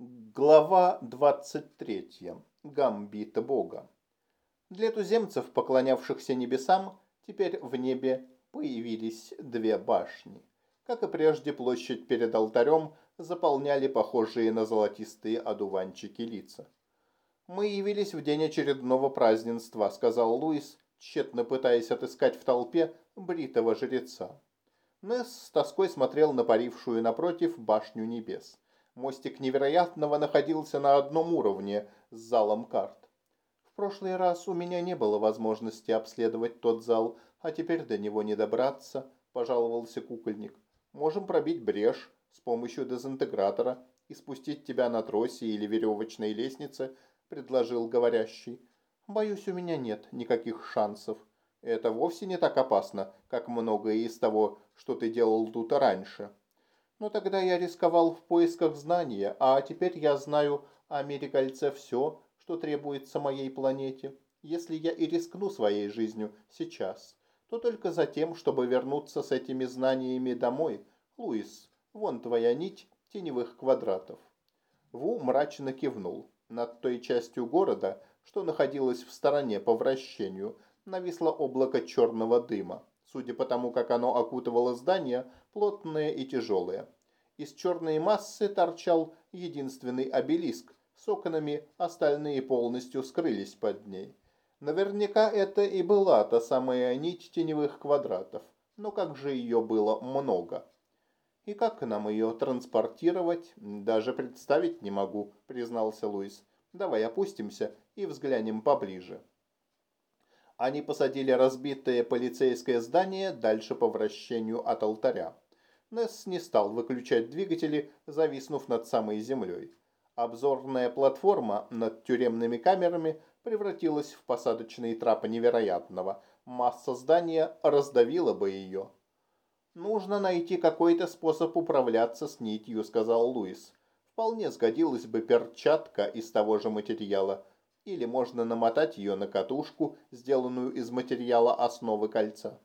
Глава 23. Гамбит Бога. Для туземцев, поклонявшихся небесам, теперь в небе появились две башни. Как и прежде, площадь перед алтарем заполняли похожие на золотистые одуванчики лица. «Мы явились в день очередного празднества», — сказал Луис, тщетно пытаясь отыскать в толпе бритого жреца. Несс с тоской смотрел на парившую напротив башню небес. Мостик невероятного находился на одном уровне с залом карт. В прошлый раз у меня не было возможности обследовать тот зал, а теперь до него не добраться, пожаловался кукольник. Можем пробить брешь с помощью дезинтегратора и спустить тебя на тросе или веревочной лестнице, предложил говорящий. Боюсь, у меня нет никаких шансов. Это вовсе не так опасно, как многое из того, что ты делал тут раньше. Но тогда я рисковал в поисках знания, а теперь я знаю о мире кольца все, что требуется моей планете. Если я и рискну своей жизнью сейчас, то только за тем, чтобы вернуться с этими знаниями домой. Луис, вон твоя нить теневых квадратов. Ву мрачно кивнул. Над той частью города, что находилась в стороне по вращению, нависло облако черного дыма судя по тому, как оно окутывало здание, плотное и тяжелое. Из черной массы торчал единственный обелиск с окнами, остальные полностью скрылись под ней. Наверняка это и была та самая нить теневых квадратов, но как же ее было много. И как нам ее транспортировать, даже представить не могу, признался Луис. Давай опустимся и взглянем поближе. Они посадили разбитое полицейское здание дальше по вращению от алтаря. Несс не стал выключать двигатели, зависнув над самой землей. Обзорная платформа над тюремными камерами превратилась в посадочные трапы невероятного. Масса здания раздавила бы ее. «Нужно найти какой-то способ управляться с нитью», — сказал Луис. «Вполне сгодилась бы перчатка из того же материала или можно намотать ее на катушку, сделанную из материала основы кольца.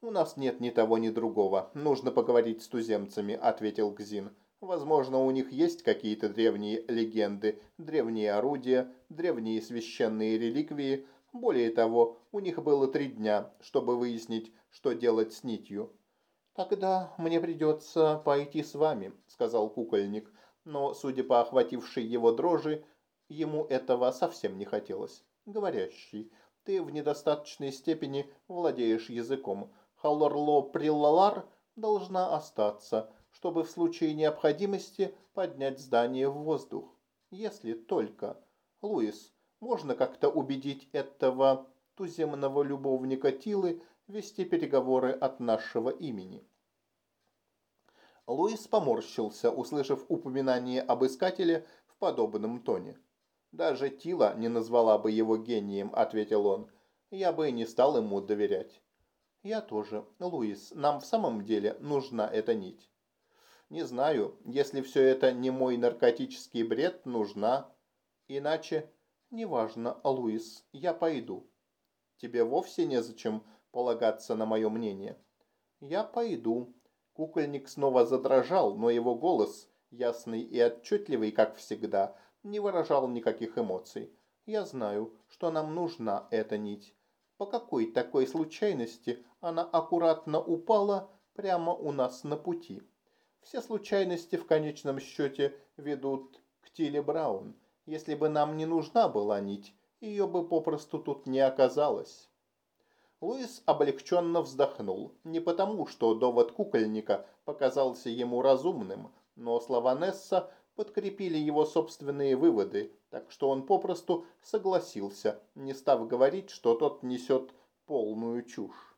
«У нас нет ни того, ни другого. Нужно поговорить с туземцами», — ответил Гзин. «Возможно, у них есть какие-то древние легенды, древние орудия, древние священные реликвии. Более того, у них было три дня, чтобы выяснить, что делать с нитью». «Тогда мне придется пойти с вами», — сказал кукольник. Но, судя по охватившей его дрожи, Ему этого совсем не хотелось. Говорящий, ты в недостаточной степени владеешь языком. Халорло Приллалар должна остаться, чтобы в случае необходимости поднять здание в воздух. Если только... Луис, можно как-то убедить этого туземного любовника Тилы вести переговоры от нашего имени. Луис поморщился, услышав упоминание об искателе в подобном тоне. «Даже Тила не назвала бы его гением», — ответил он. «Я бы не стал ему доверять». «Я тоже. Луис, нам в самом деле нужна эта нить». «Не знаю. Если все это не мой наркотический бред, нужна. Иначе...» «Неважно, Луис. Я пойду». «Тебе вовсе незачем полагаться на мое мнение». «Я пойду». Кукольник снова задрожал, но его голос, ясный и отчетливый, как всегда, — не выражал никаких эмоций. Я знаю, что нам нужна эта нить. По какой такой случайности она аккуратно упала прямо у нас на пути? Все случайности в конечном счете ведут к Тиле Браун. Если бы нам не нужна была нить, ее бы попросту тут не оказалось. Луис облегченно вздохнул. Не потому, что довод кукольника показался ему разумным, но слова Несса подкрепили его собственные выводы, так что он попросту согласился, не став говорить, что тот несет полную чушь.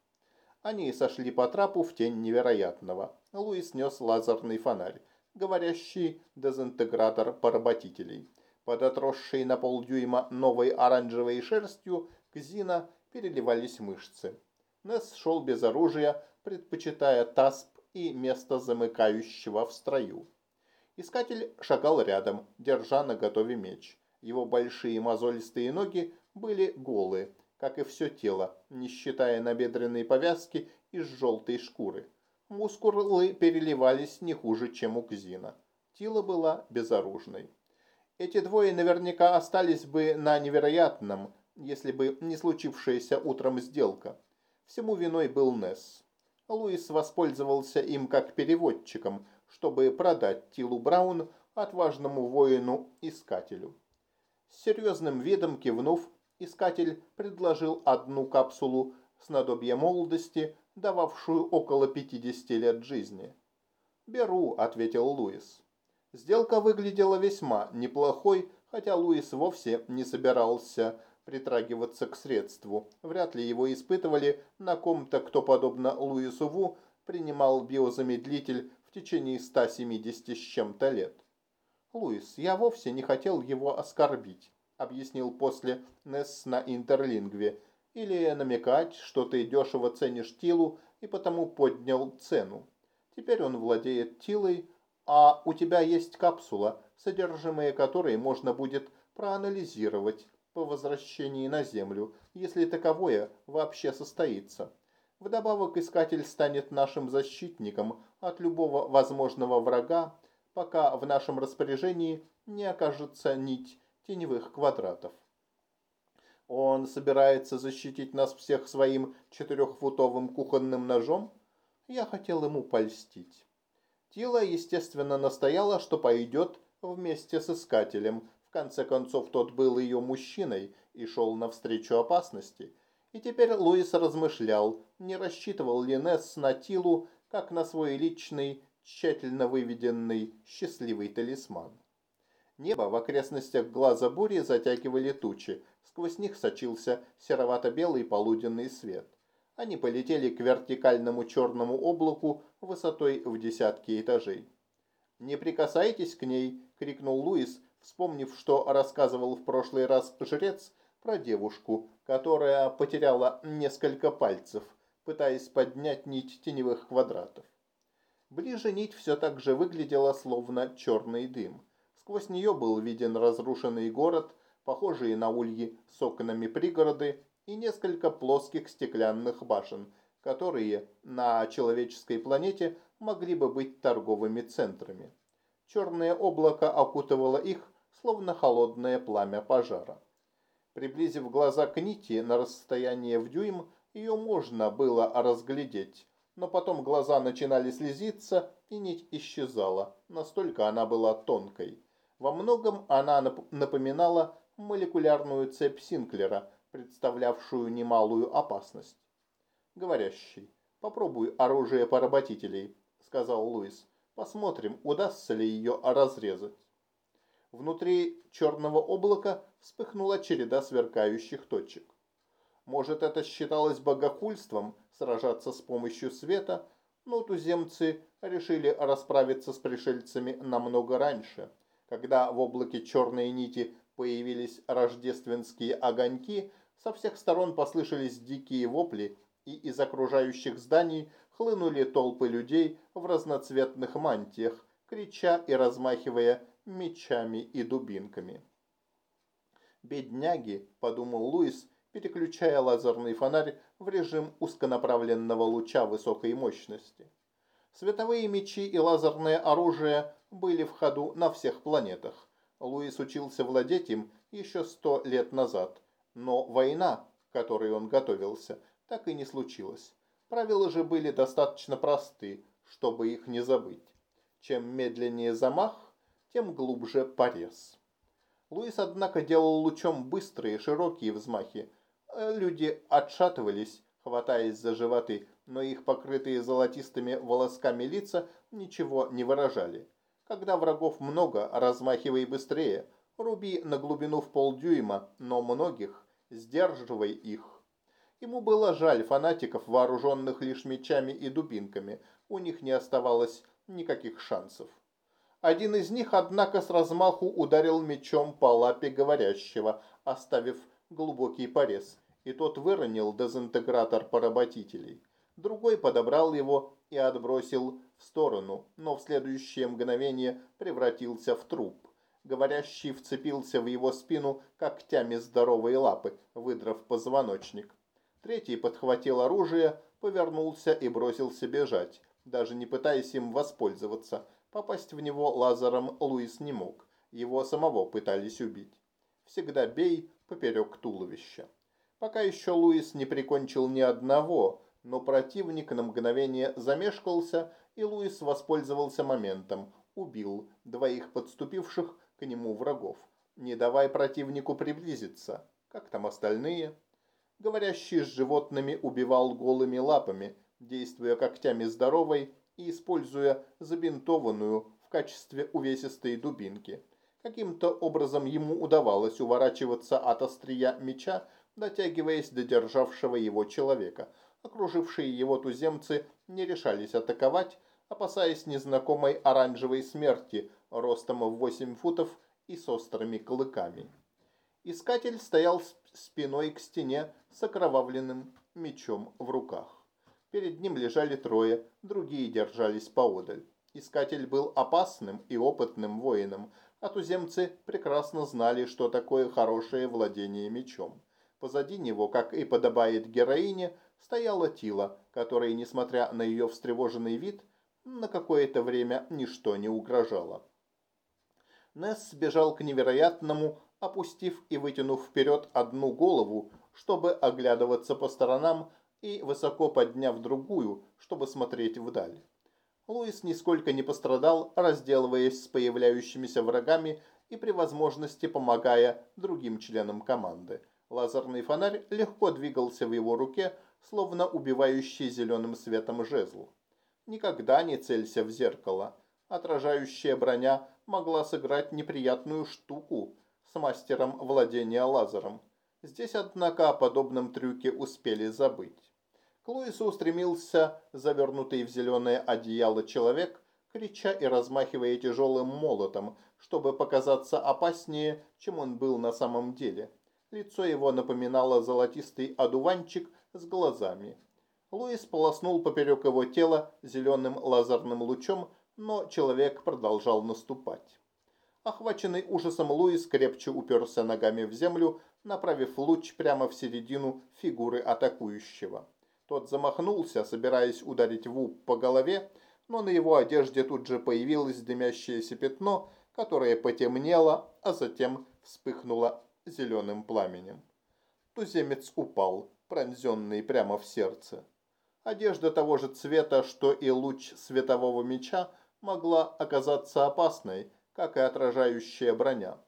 Они сошли по трапу в тень невероятного. Луис нес лазерный фонарь, говорящий дезинтегратор поработителей. Под отросшей на полдюйма новой оранжевой шерстью Кзина переливались мышцы. Несс шел без оружия, предпочитая тасп и место замыкающего в строю. Искатель шагал рядом, держа на готове меч. Его большие мозолистые ноги были голые, как и все тело, не считая набедренной повязки из желтой шкуры. Мускулы переливались не хуже, чем у Кзина. Тила была безоружной. Эти двое наверняка остались бы на невероятном, если бы не случившаяся утром сделка. Всему виной был Несс. Луис воспользовался им как переводчиком, чтобы продать Тилу Браун отважному воину-искателю. С серьезным видом кивнув, искатель предложил одну капсулу с надобья молодости, дававшую около 50 лет жизни. «Беру», — ответил Луис. Сделка выглядела весьма неплохой, хотя Луис вовсе не собирался притрагиваться к средству. Вряд ли его испытывали на ком-то, кто, подобно Луису Ву, принимал биозамедлитель в течение 170 с чем-то лет. «Луис, я вовсе не хотел его оскорбить», — объяснил после Несс на интерлингве, «или намекать, что ты дешево ценишь Тилу и потому поднял цену. Теперь он владеет Тилой, а у тебя есть капсула, содержимое которой можно будет проанализировать по возвращении на Землю, если таковое вообще состоится. Вдобавок искатель станет нашим защитником от любого возможного врага, пока в нашем распоряжении не окажется нить теневых квадратов. Он собирается защитить нас всех своим четырехфутовым кухонным ножом? Я хотел ему польстить. Тила, естественно, настояла, что пойдет вместе с искателем. В конце концов, тот был ее мужчиной и шел навстречу опасности. И теперь Луис размышлял, не рассчитывал ли Несс на Тилу, как на свой личный, тщательно выведенный, счастливый талисман. Небо в окрестностях глаза бури затягивали тучи, сквозь них сочился серовато-белый полуденный свет. Они полетели к вертикальному черному облаку высотой в десятки этажей. «Не прикасайтесь к ней!» – крикнул Луис, вспомнив, что рассказывал в прошлый раз жрец про девушку, которая потеряла несколько пальцев, пытаясь поднять нить теневых квадратов. Ближе нить все так же выглядела словно черный дым. Сквозь нее был виден разрушенный город, похожие на ульи с окнами пригороды и несколько плоских стеклянных башен, которые на человеческой планете могли бы быть торговыми центрами. Черное облако окутывало их, словно холодное пламя пожара. Приблизив глаза к нити на расстояние в дюйм, ее можно было разглядеть, но потом глаза начинали слезиться, и нить исчезала, настолько она была тонкой. Во многом она напоминала молекулярную цепь Синклера, представлявшую немалую опасность. «Говорящий, попробуй оружие поработителей», — сказал Луис. «Посмотрим, удастся ли ее разрезать». Внутри черного облака вспыхнула череда сверкающих точек. Может, это считалось богохульством сражаться с помощью света, но туземцы решили расправиться с пришельцами намного раньше. Когда в облаке черной нити появились рождественские огоньки, со всех сторон послышались дикие вопли, и из окружающих зданий хлынули толпы людей в разноцветных мантиях, крича и размахивая мечами и дубинками. «Бедняги», — подумал Луис, переключая лазерный фонарь в режим узконаправленного луча высокой мощности. Световые мечи и лазерное оружие были в ходу на всех планетах. Луис учился владеть им еще сто лет назад, но война, к которой он готовился, так и не случилась. Правила же были достаточно просты, чтобы их не забыть. Чем медленнее замах, тем глубже порез. Луис, однако, делал лучом быстрые, широкие взмахи. Люди отшатывались, хватаясь за животы, но их покрытые золотистыми волосками лица ничего не выражали. Когда врагов много, размахивай быстрее – Руби на глубину в полдюйма, но многих, сдерживай их. Ему было жаль фанатиков, вооруженных лишь мечами и дубинками. У них не оставалось никаких шансов. Один из них, однако, с размаху ударил мечом по лапе говорящего, оставив глубокий порез, и тот выронил дезинтегратор поработителей. Другой подобрал его и отбросил в сторону, но в следующее мгновение превратился в труп. Говорящий вцепился в его спину когтями здоровой лапы, выдрав позвоночник. Третий подхватил оружие, повернулся и бросился бежать, даже не пытаясь им воспользоваться, Попасть в него лазером Луис не мог. Его самого пытались убить. Всегда бей поперек туловища. Пока еще Луис не прикончил ни одного, но противник на мгновение замешкался, и Луис воспользовался моментом, убил двоих подступивших к нему врагов. Не давай противнику приблизиться. Как там остальные? Говорящий с животными убивал голыми лапами, действуя когтями здоровой и используя забинтованную в качестве увесистой дубинки. Каким-то образом ему удавалось уворачиваться от острия меча, дотягиваясь до державшего его человека. Окружившие его туземцы не решались атаковать, опасаясь незнакомой оранжевой смерти ростом в 8 футов и с острыми клыками. Искатель стоял спиной к стене с окровавленным мечом в руках. Перед ним лежали трое, другие держались поодаль. Искатель был опасным и опытным воином, а туземцы прекрасно знали, что такое хорошее владение мечом. Позади него, как и подобает героине, стояла Тила, которой, несмотря на ее встревоженный вид, на какое-то время ничто не угрожало. Несс сбежал к невероятному, опустив и вытянув вперед одну голову, чтобы оглядываться по сторонам, и высоко подняв другую, чтобы смотреть вдаль. Луис нисколько не пострадал, разделываясь с появляющимися врагами и при возможности помогая другим членам команды. Лазерный фонарь легко двигался в его руке, словно убивающий зеленым светом жезл. Никогда не целься в зеркало. Отражающая броня могла сыграть неприятную штуку с мастером владения лазером. Здесь, однако, о подобном трюке успели забыть. Луису устремился завернутый в зеленое одеяло человек, крича и размахивая тяжелым молотом, чтобы показаться опаснее, чем он был на самом деле. Лицо его напоминало золотистый одуванчик с глазами. Луис полоснул поперек его тела зеленым лазерным лучом, но человек продолжал наступать. Охваченный ужасом Луис крепче уперся ногами в землю, направив луч прямо в середину фигуры атакующего. Тот замахнулся, собираясь ударить Ву по голове, но на его одежде тут же появилось дымящееся пятно, которое потемнело, а затем вспыхнуло зеленым пламенем. Туземец упал, пронзенный прямо в сердце. Одежда того же цвета, что и луч светового меча, могла оказаться опасной, как и отражающая броня.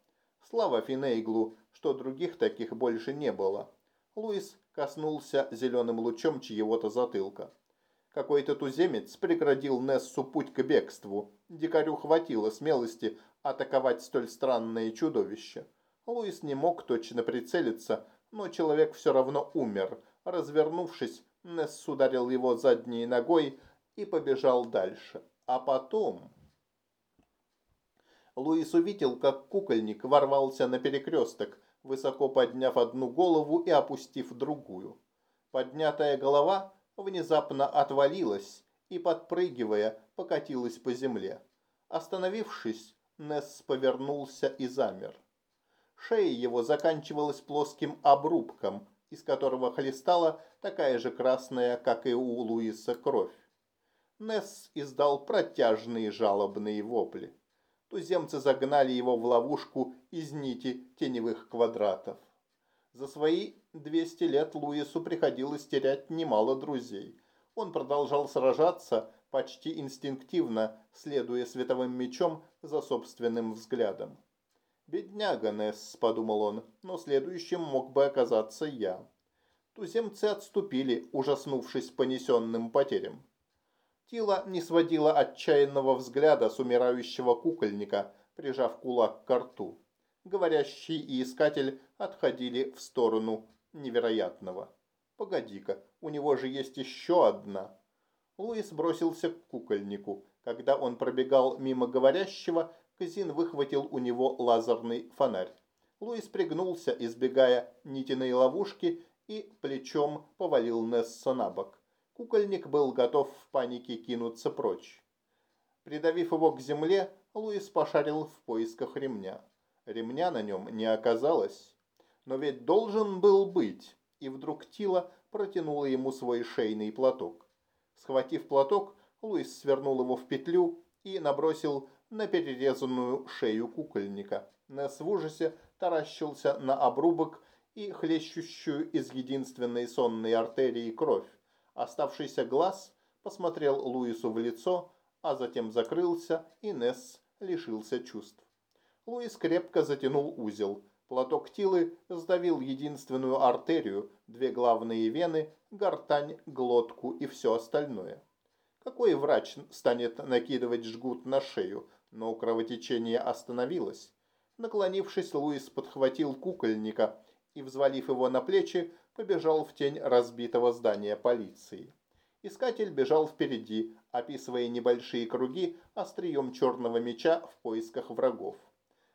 Слава Финейглу, что других таких больше не было. Луис коснулся зеленым лучом чьего-то затылка. Какой-то туземец преградил Нессу путь к бегству. Дикарю хватило смелости атаковать столь странное чудовище. Луис не мог точно прицелиться, но человек все равно умер. Развернувшись, Несс ударил его задней ногой и побежал дальше. А потом... Луис увидел, как кукольник ворвался на перекресток, высоко подняв одну голову и опустив другую. Поднятая голова внезапно отвалилась и, подпрыгивая, покатилась по земле. Остановившись, Несс повернулся и замер. Шея его заканчивалась плоским обрубком, из которого хлестала такая же красная, как и у Луиса, кровь. Несс издал протяжные жалобные вопли туземцы загнали его в ловушку из нити теневых квадратов. За свои 200 лет Луису приходилось терять немало друзей. Он продолжал сражаться почти инстинктивно, следуя световым мечом за собственным взглядом. «Бедняга Несс», — подумал он, — «но следующим мог бы оказаться я». Туземцы отступили, ужаснувшись понесенным потерям. Тила не сводила отчаянного взгляда с умирающего кукольника, прижав кулак к рту. Говорящий и искатель отходили в сторону невероятного. «Погоди-ка, у него же есть еще одна». Луис бросился к кукольнику. Когда он пробегал мимо говорящего, Казин выхватил у него лазерный фонарь. Луис пригнулся, избегая нитиной ловушки, и плечом повалил Несса на бок. Кукольник был готов в панике кинуться прочь. Придавив его к земле, Луис пошарил в поисках ремня. Ремня на нем не оказалось. Но ведь должен был быть. И вдруг Тила протянула ему свой шейный платок. Схватив платок, Луис свернул его в петлю и набросил на перерезанную шею кукольника. Несс в ужасе таращился на обрубок и хлещущую из единственной сонной артерии кровь. Оставшийся глаз посмотрел Луису в лицо, а затем закрылся, и Несс лишился чувств. Луис крепко затянул узел. Платок Тилы сдавил единственную артерию, две главные вены, гортань, глотку и все остальное. Какой врач станет накидывать жгут на шею, но кровотечение остановилось. Наклонившись, Луис подхватил кукольника и, взвалив его на плечи, побежал в тень разбитого здания полиции. Искатель бежал впереди, описывая небольшие круги острием черного меча в поисках врагов.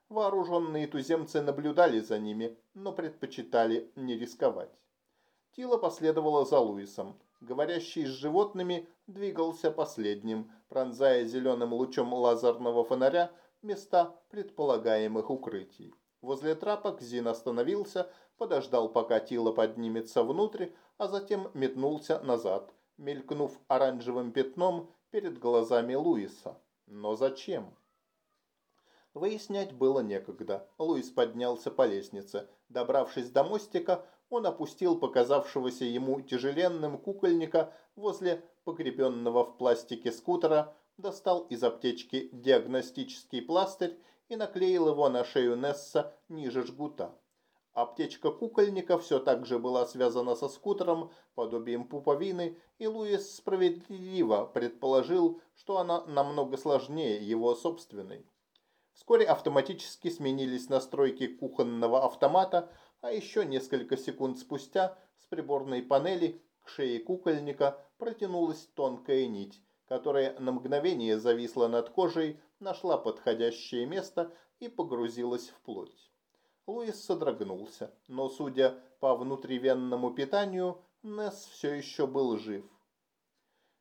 Вооруженные туземцы наблюдали за ними, но предпочитали не рисковать. Тила последовала за Луисом. Говорящий с животными двигался последним, пронзая зеленым лучом лазерного фонаря места предполагаемых укрытий. Возле трапа Зин остановился, подождал, пока Тила поднимется внутрь, а затем метнулся назад, мелькнув оранжевым пятном перед глазами Луиса. Но зачем? Выяснять было некогда. Луис поднялся по лестнице. Добравшись до мостика, он опустил показавшегося ему тяжеленным кукольника возле погребенного в пластике скутера, достал из аптечки диагностический пластырь и наклеил его на шею Несса ниже жгута. Аптечка кукольника все так же была связана со скутером, подобием пуповины, и Луис справедливо предположил, что она намного сложнее его собственной. Вскоре автоматически сменились настройки кухонного автомата, а еще несколько секунд спустя с приборной панели к шее кукольника протянулась тонкая нить, которая на мгновение зависла над кожей, нашла подходящее место и погрузилась в плоть. Луис содрогнулся, но, судя по внутривенному питанию, Несс все еще был жив.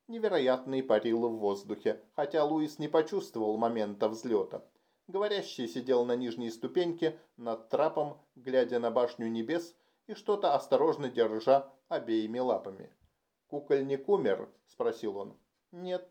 Невероятный парил в воздухе, хотя Луис не почувствовал момента взлета. Говорящий сидел на нижней ступеньке над трапом, глядя на башню небес и что-то осторожно держа обеими лапами. «Кукольник умер?» – спросил он. «Нет,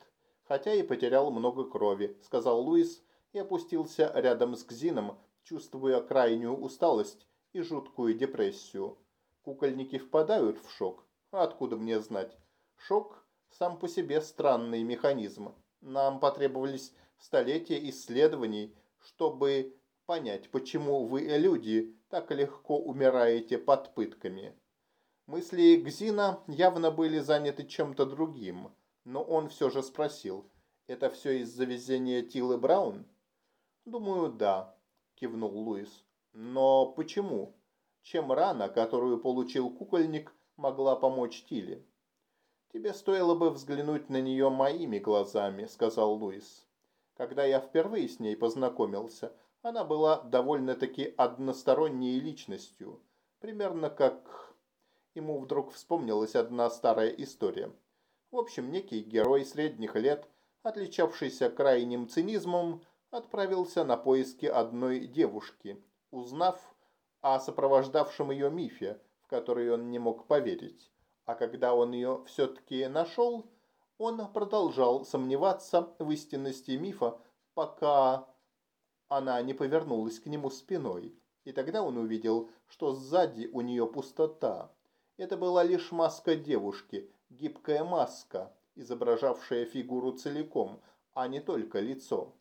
хотя и потерял много крови», – сказал Луис и опустился рядом с Гзином, чувствуя крайнюю усталость и жуткую депрессию. Кукольники впадают в шок. А откуда мне знать? Шок сам по себе странный механизм. Нам потребовались столетия исследований, чтобы понять, почему вы, люди, так легко умираете под пытками. Мысли Гзина явно были заняты чем-то другим, но он все же спросил, это все из-за везения Тилы Браун? Думаю, да, кивнул Луис. Но почему? Чем рана, которую получил кукольник, могла помочь Тиле? Тебе стоило бы взглянуть на нее моими глазами, сказал Луис. Когда я впервые с ней познакомился, она была довольно-таки односторонней личностью, примерно как Ему вдруг вспомнилась одна старая история. В общем, некий герой средних лет, отличавшийся крайним цинизмом, отправился на поиски одной девушки, узнав о сопровождавшем ее мифе, в который он не мог поверить. А когда он ее все-таки нашел, он продолжал сомневаться в истинности мифа, пока она не повернулась к нему спиной. И тогда он увидел, что сзади у нее пустота. Это была лишь маска девушки, гибкая маска, изображавшая фигуру целиком, а не только лицо.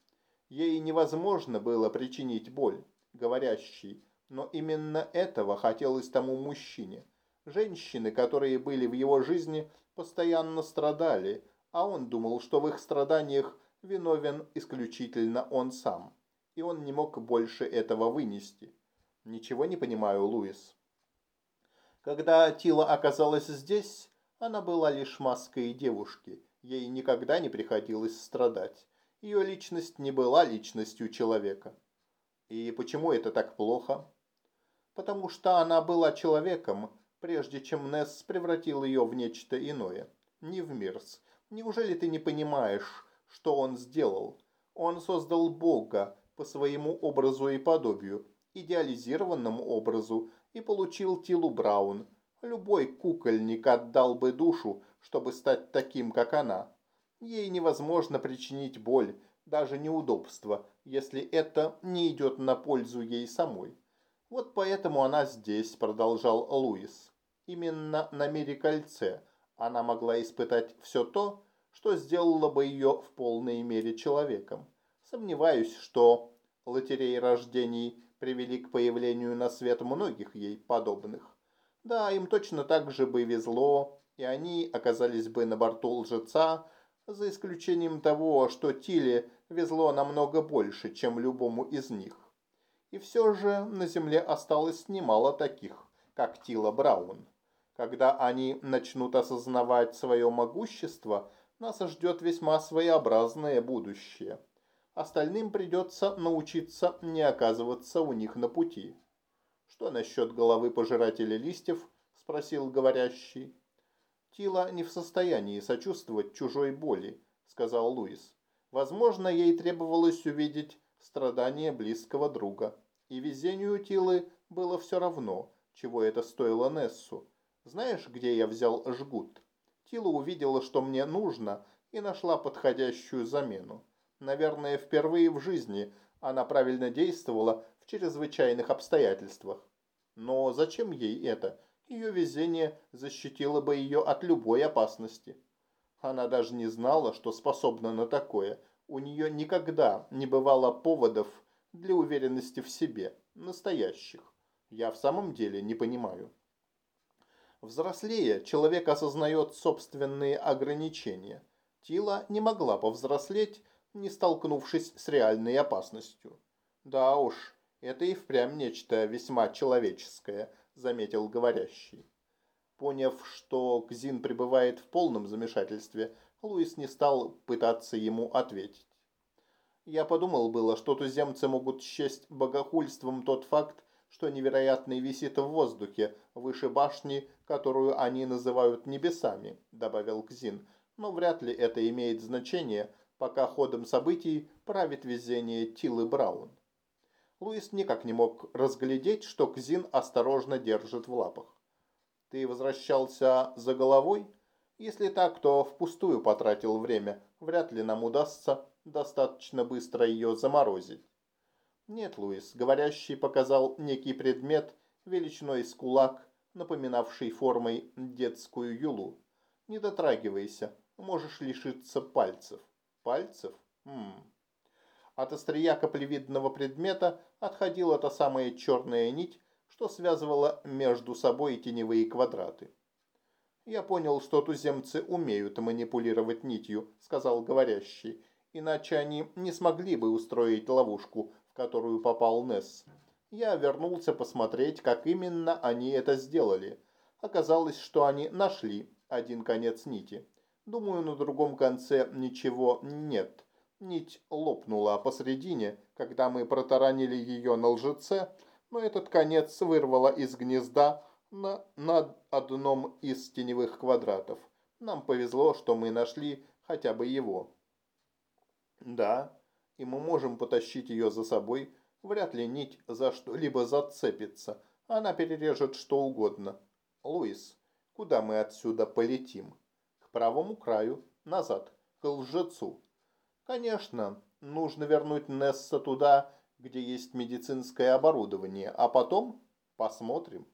Ей невозможно было причинить боль, говорящий, но именно этого хотелось тому мужчине. Женщины, которые были в его жизни, постоянно страдали, а он думал, что в их страданиях виновен исключительно он сам. И он не мог больше этого вынести. Ничего не понимаю, Луис. Когда Тила оказалась здесь, она была лишь маской девушки. Ей никогда не приходилось страдать. Ее личность не была личностью человека. И почему это так плохо? Потому что она была человеком, прежде чем Несс превратил ее в нечто иное. Не в Мирс. Неужели ты не понимаешь, что он сделал? Он создал Бога по своему образу и подобию, идеализированному образу, и получил Тилу Браун. Любой кукольник отдал бы душу, чтобы стать таким, как она. Ей невозможно причинить боль, даже неудобство, если это не идет на пользу ей самой. Вот поэтому она здесь, продолжал Луис. Именно на мире кольце она могла испытать все то, что сделало бы ее в полной мере человеком. Сомневаюсь, что лотереи рождений привели к появлению на свет многих ей подобных. Да, им точно так же бы везло, и они оказались бы на борту лжеца, за исключением того, что Тиле везло намного больше, чем любому из них. И все же на земле осталось немало таких, как Тила Браун. Когда они начнут осознавать свое могущество, нас ждет весьма своеобразное будущее. Остальным придется научиться не оказываться у них на пути. «Что насчет головы пожирателя листьев?» – спросил говорящий. «Тила не в состоянии сочувствовать чужой боли», – сказал Луис. «Возможно, ей требовалось увидеть страдания близкого друга. И везению Тилы было все равно, чего это стоило Нессу. Знаешь, где я взял жгут?» Тила увидела, что мне нужно, и нашла подходящую замену. Наверное, впервые в жизни она правильно действовала в чрезвычайных обстоятельствах. Но зачем ей это? Ее везение защитило бы ее от любой опасности. Она даже не знала, что способна на такое. У нее никогда не бывало поводов для уверенности в себе, настоящих. Я в самом деле не понимаю. Взрослея, человек осознает собственные ограничения. Тила не могла повзрослеть, не столкнувшись с реальной опасностью. «Да уж, это и впрямь нечто весьма человеческое», – заметил говорящий. Поняв, что Кзин пребывает в полном замешательстве, Луис не стал пытаться ему ответить. Я подумал было, что туземцы могут счесть богохульством тот факт, что невероятный висит в воздухе выше башни, которую они называют небесами, добавил Кзин, но вряд ли это имеет значение – пока ходом событий правит везение Тилы Браун. Луис никак не мог разглядеть, что Кзин осторожно держит в лапах. «Ты возвращался за головой? Если так, то впустую потратил время. Вряд ли нам удастся достаточно быстро ее заморозить». «Нет, Луис», — говорящий показал некий предмет величиной с кулак, напоминавший формой детскую юлу. «Не дотрагивайся, можешь лишиться пальцев». Пальцев? Хм. От острия каплевидного предмета отходила та самая черная нить, что связывала между собой теневые квадраты. «Я понял, что туземцы умеют манипулировать нитью», — сказал говорящий, «иначе они не смогли бы устроить ловушку, в которую попал Несс. Я вернулся посмотреть, как именно они это сделали. Оказалось, что они нашли один конец нити. Думаю, на другом конце ничего нет. Нить лопнула посредине, когда мы протаранили ее на лжеце, но этот конец вырвало из гнезда на, на одном из теневых квадратов. Нам повезло, что мы нашли хотя бы его. Да, и мы можем потащить ее за собой. Вряд ли нить за что-либо зацепится. Она перережет что угодно. Луис, куда мы отсюда полетим? правому краю, назад, к лжецу. Конечно, нужно вернуть Несса туда, где есть медицинское оборудование, а потом посмотрим.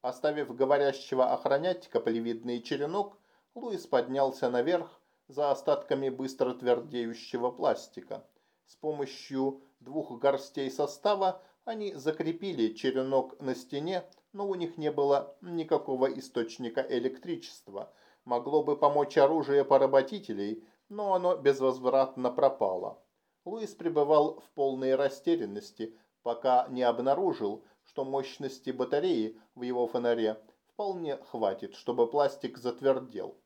Оставив говорящего охранять каплевидный черенок, Луис поднялся наверх за остатками быстро твердеющего пластика. С помощью двух горстей состава они закрепили черенок на стене, но у них не было никакого источника электричества – могло бы помочь оружие поработителей, но оно безвозвратно пропало. Луис пребывал в полной растерянности, пока не обнаружил, что мощности батареи в его фонаре вполне хватит, чтобы пластик затвердел.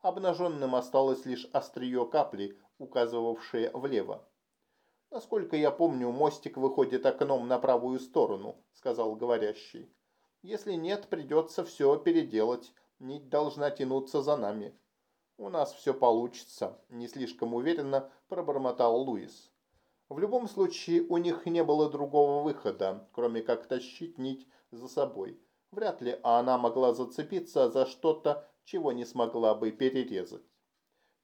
Обнаженным осталось лишь острие капли, указывавшее влево. «Насколько я помню, мостик выходит окном на правую сторону», — сказал говорящий. «Если нет, придется все переделать, Нить должна тянуться за нами. У нас все получится, не слишком уверенно пробормотал Луис. В любом случае, у них не было другого выхода, кроме как тащить нить за собой. Вряд ли она могла зацепиться за что-то, чего не смогла бы перерезать.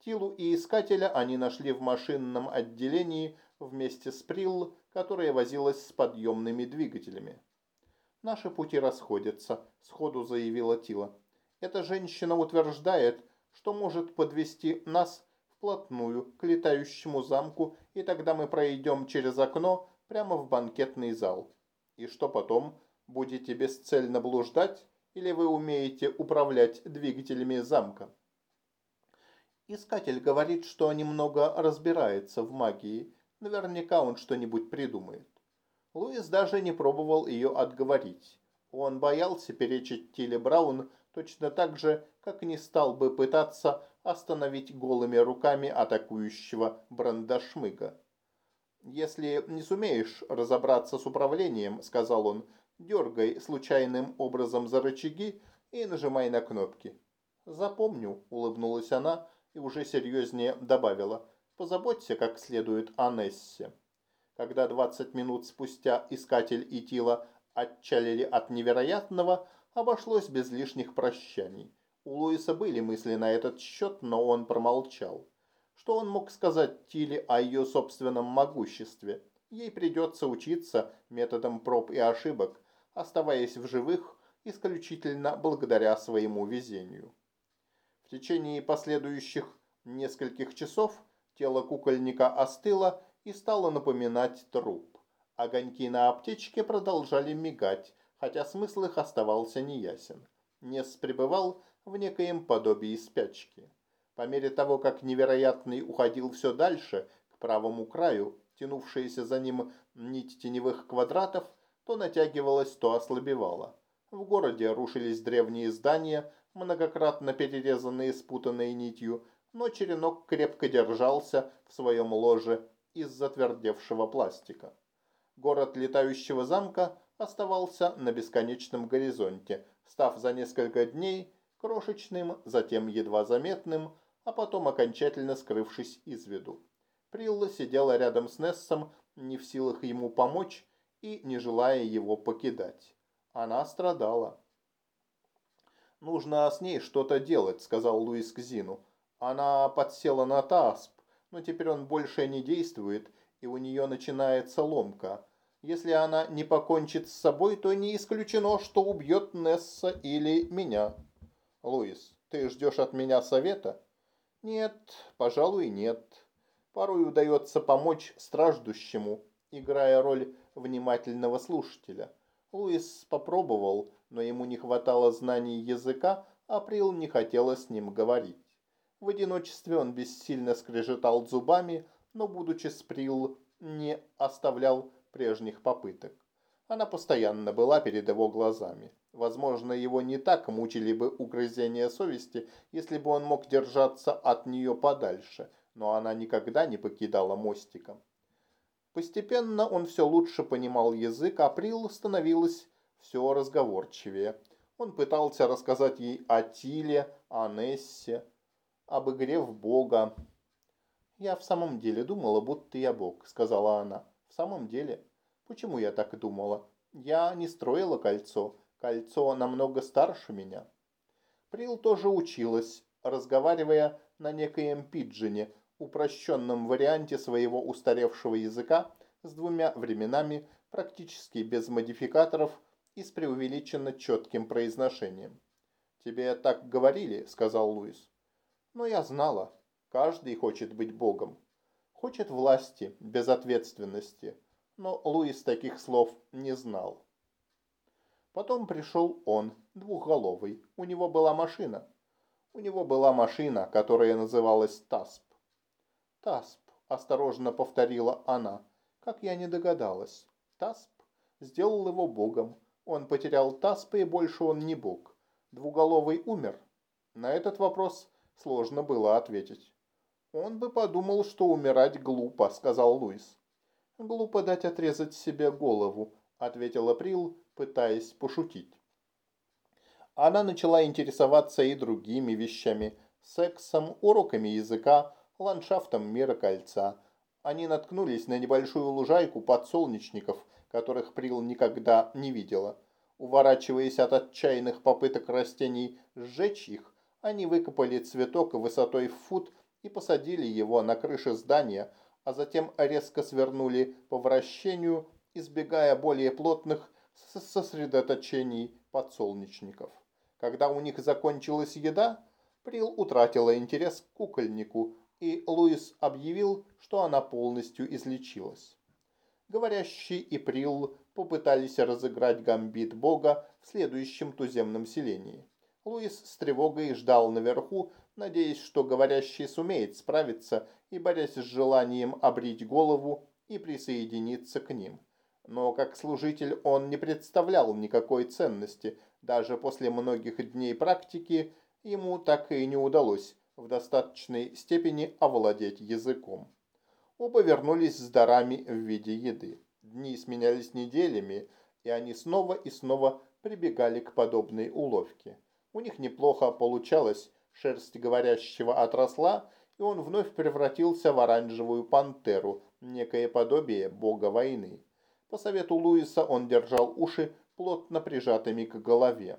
Тилу и Искателя они нашли в машинном отделении вместе с Прилл, которая возилась с подъемными двигателями. «Наши пути расходятся», – сходу заявила Тила. «Эта женщина утверждает, что может подвести нас вплотную к летающему замку, и тогда мы пройдем через окно прямо в банкетный зал. И что потом? Будете бесцельно блуждать, или вы умеете управлять двигателями замка?» Искатель говорит, что немного разбирается в магии. Наверняка он что-нибудь придумает. Луис даже не пробовал ее отговорить. Он боялся перечить Тиле Браун точно так же, как не стал бы пытаться остановить голыми руками атакующего брандашмыга. «Если не сумеешь разобраться с управлением, — сказал он, — дергай случайным образом за рычаги и нажимай на кнопки». «Запомню», — улыбнулась она и уже серьезнее добавила, «позаботься как следует о Нессе». Когда 20 минут спустя искатель и Тила отчалили от невероятного, обошлось без лишних прощаний. У Луиса были мысли на этот счет, но он промолчал. Что он мог сказать Тиле о ее собственном могуществе? Ей придется учиться методом проб и ошибок, оставаясь в живых исключительно благодаря своему везению. В течение последующих нескольких часов тело кукольника остыло и стало напоминать труп. Огоньки на аптечке продолжали мигать, хотя смысл их оставался неясен. Нес пребывал в некоем подобии спячки. По мере того, как невероятный уходил все дальше, к правому краю, тянувшаяся за ним нить теневых квадратов, то натягивалась, то ослабевала. В городе рушились древние здания, многократно перерезанные спутанной нитью, но черенок крепко держался в своем ложе из затвердевшего пластика. Город летающего замка оставался на бесконечном горизонте, став за несколько дней крошечным, затем едва заметным, а потом окончательно скрывшись из виду. Прилла сидела рядом с Нессом, не в силах ему помочь и не желая его покидать. Она страдала. «Нужно с ней что-то делать», — сказал Луис Кзину. Она подсела на Тасп, но теперь он больше не действует, и у нее начинается ломка. Если она не покончит с собой, то не исключено, что убьет Несса или меня. Луис, ты ждешь от меня совета? Нет, пожалуй, нет. Порой удается помочь страждущему, играя роль внимательного слушателя. Луис попробовал, но ему не хватало знаний языка, а Прил не хотела с ним говорить. В одиночестве он бессильно скрежетал зубами, но, будучи сприл, не оставлял прежних попыток. Она постоянно была перед его глазами. Возможно, его не так мучили бы угрызения совести, если бы он мог держаться от нее подальше, но она никогда не покидала мостика. Постепенно он все лучше понимал язык, а Прил становилась все разговорчивее. Он пытался рассказать ей о Тиле, о Нессе, об игре в Бога. «Я в самом деле думала, будто я Бог», — сказала она. «В самом деле? Почему я так думала? Я не строила кольцо. Кольцо намного старше меня». Прил тоже училась, разговаривая на некоем пиджине, упрощенном варианте своего устаревшего языка с двумя временами, практически без модификаторов и с преувеличенно четким произношением. «Тебе так говорили», — сказал Луис. Но я знала, каждый хочет быть богом. Хочет власти, без ответственности. Но Луис таких слов не знал. Потом пришел он, двухголовый. У него была машина. У него была машина, которая называлась Тасп. Тасп, осторожно повторила она, как я не догадалась. Тасп сделал его богом. Он потерял Таспа, и больше он не бог. Двуголовый умер. На этот вопрос сложно было ответить. «Он бы подумал, что умирать глупо», — сказал Луис. «Глупо дать отрезать себе голову», — ответил Април, пытаясь пошутить. Она начала интересоваться и другими вещами – сексом, уроками языка, ландшафтом мира кольца. Они наткнулись на небольшую лужайку подсолнечников, которых Прил никогда не видела. Уворачиваясь от отчаянных попыток растений сжечь их, они выкопали цветок высотой в фут и посадили его на крыше здания, а затем резко свернули по вращению, избегая более плотных сосредоточений подсолнечников. Когда у них закончилась еда, Прил утратила интерес к кукольнику, и Луис объявил, что она полностью излечилась. Говорящий и Прил попытались разыграть гамбит бога в следующем туземном селении. Луис с тревогой ждал наверху, надеясь, что говорящий сумеет справиться и борясь с желанием обрить голову и присоединиться к ним. Но как служитель он не представлял никакой ценности, даже после многих дней практики ему так и не удалось в достаточной степени овладеть языком. Оба вернулись с дарами в виде еды. Дни сменялись неделями, и они снова и снова прибегали к подобной уловке. У них неплохо получалось, шерсть говорящего отросла, и он вновь превратился в оранжевую пантеру, некое подобие бога войны. По совету Луиса он держал уши плотно прижатыми к голове.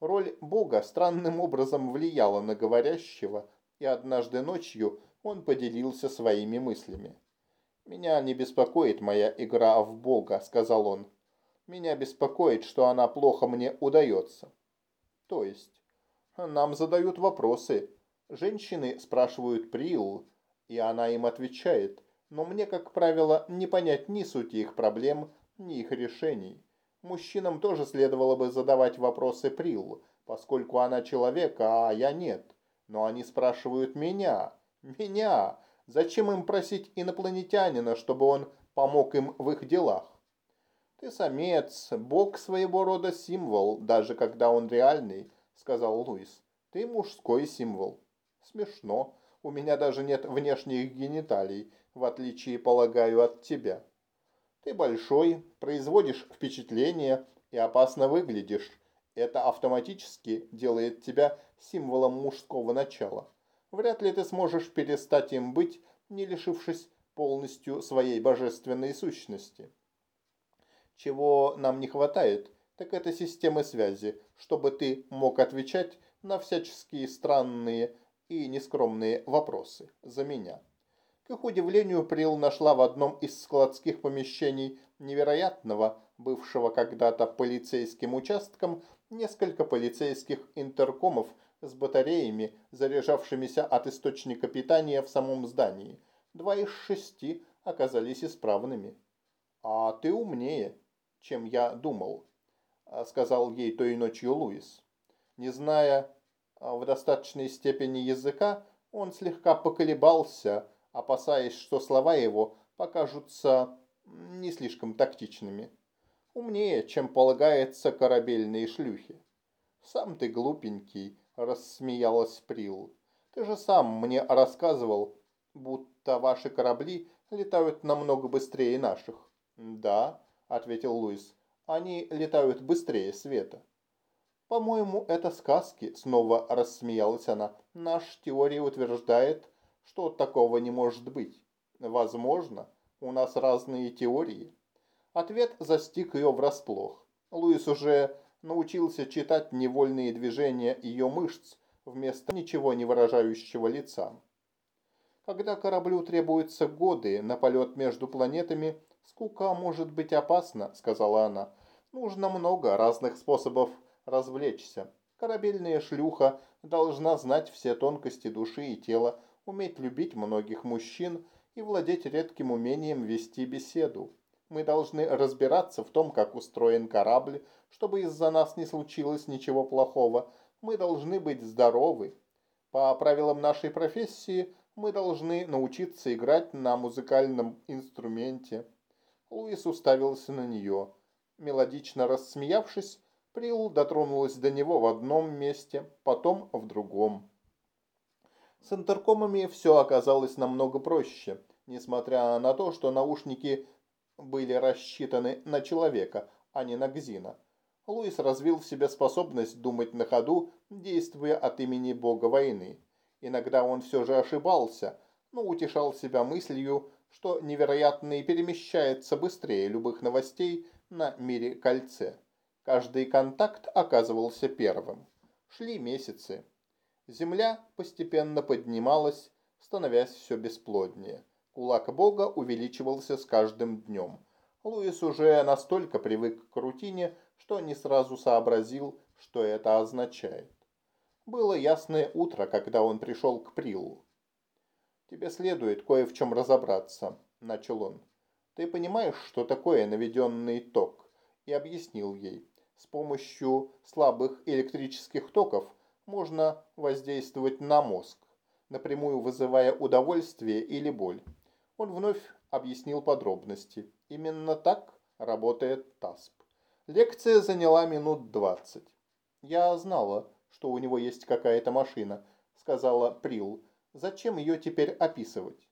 Роль бога странным образом влияла на говорящего, и однажды ночью он поделился своими мыслями. «Меня не беспокоит моя игра в бога», — сказал он. «Меня беспокоит, что она плохо мне удается. То есть, нам задают вопросы. Женщины спрашивают Прил, и она им отвечает. Но мне, как правило, не понять ни сути их проблем, ни их решений. Мужчинам тоже следовало бы задавать вопросы Прил, поскольку она человек, а я нет. Но они спрашивают меня. Меня! Зачем им просить инопланетянина, чтобы он помог им в их делах? «Ты самец, бог своего рода символ, даже когда он реальный», — сказал Луис. «Ты мужской символ». «Смешно. У меня даже нет внешних гениталий, в отличие, полагаю, от тебя». «Ты большой, производишь впечатление и опасно выглядишь. Это автоматически делает тебя символом мужского начала. Вряд ли ты сможешь перестать им быть, не лишившись полностью своей божественной сущности». Чего нам не хватает, так это системы связи, чтобы ты мог отвечать на всяческие странные и нескромные вопросы за меня. К их удивлению, Прил нашла в одном из складских помещений невероятного, бывшего когда-то полицейским участком, несколько полицейских интеркомов с батареями, заряжавшимися от источника питания в самом здании. Два из шести оказались исправными. «А ты умнее», чем я думал», — сказал ей той ночью Луис. Не зная а, в достаточной степени языка, он слегка поколебался, опасаясь, что слова его покажутся не слишком тактичными. Умнее, чем полагается корабельные шлюхи. «Сам ты глупенький», — рассмеялась Прил. «Ты же сам мне рассказывал, будто ваши корабли летают намного быстрее наших». «Да», ответил Луис. Они летают быстрее света. По-моему, это сказки, снова рассмеялась она. Наш теория утверждает, что такого не может быть. Возможно, у нас разные теории. Ответ застиг ее врасплох. Луис уже научился читать невольные движения ее мышц вместо ничего не выражающего лица. Когда кораблю требуются годы на полет между планетами, «Скука может быть опасна», — сказала она. «Нужно много разных способов развлечься. Корабельная шлюха должна знать все тонкости души и тела, уметь любить многих мужчин и владеть редким умением вести беседу. Мы должны разбираться в том, как устроен корабль, чтобы из-за нас не случилось ничего плохого. Мы должны быть здоровы. По правилам нашей профессии мы должны научиться играть на музыкальном инструменте. Луис уставился на нее. Мелодично рассмеявшись, Прил дотронулась до него в одном месте, потом в другом. С интеркомами все оказалось намного проще, несмотря на то, что наушники были рассчитаны на человека, а не на Гзина. Луис развил в себе способность думать на ходу, действуя от имени бога войны. Иногда он все же ошибался, но утешал себя мыслью, что невероятный перемещается быстрее любых новостей на мире кольце. Каждый контакт оказывался первым. Шли месяцы. Земля постепенно поднималась, становясь все бесплоднее. Кулак Бога увеличивался с каждым днем. Луис уже настолько привык к рутине, что не сразу сообразил, что это означает. Было ясное утро, когда он пришел к Прилу. «Тебе следует кое в чем разобраться», – начал он. «Ты понимаешь, что такое наведенный ток?» И объяснил ей. С помощью слабых электрических токов можно воздействовать на мозг, напрямую вызывая удовольствие или боль. Он вновь объяснил подробности. Именно так работает ТАСП. Лекция заняла минут двадцать. Я знала, что у него есть какая-то машина», — сказала Прил. «Зачем ее теперь описывать?»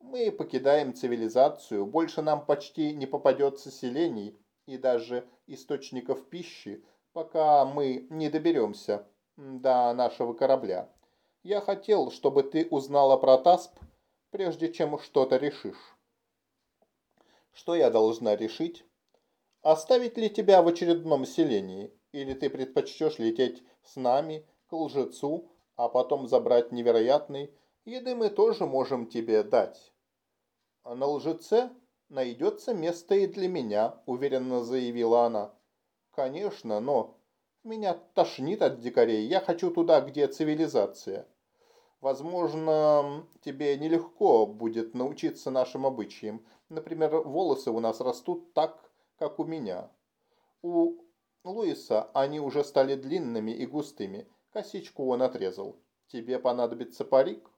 «Мы покидаем цивилизацию, больше нам почти не попадется селений и даже источников пищи, пока мы не доберемся до нашего корабля. Я хотел, чтобы ты узнала про ТАСП, прежде чем что-то решишь». «Что я должна решить?» «Оставить ли тебя в очередном селении?» Или ты предпочтешь лететь с нами к лжецу, а потом забрать невероятный? Еды мы тоже можем тебе дать. На лжеце найдется место и для меня, уверенно заявила она. Конечно, но меня тошнит от дикарей. Я хочу туда, где цивилизация. Возможно, тебе нелегко будет научиться нашим обычаям. Например, волосы у нас растут так, как у меня. У Луиса они уже стали длинными и густыми. Косичку он отрезал. «Тебе понадобится парик?»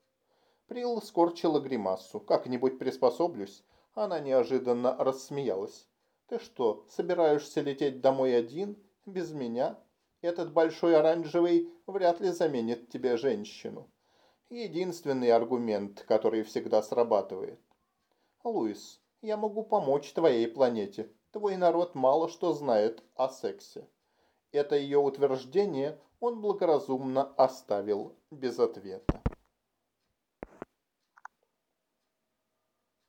Прил скорчила гримасу. «Как-нибудь приспособлюсь». Она неожиданно рассмеялась. «Ты что, собираешься лететь домой один? Без меня? Этот большой оранжевый вряд ли заменит тебе женщину». Единственный аргумент, который всегда срабатывает. «Луис, я могу помочь твоей планете. Твой народ мало что знает о сексе. Это ее утверждение он благоразумно оставил без ответа.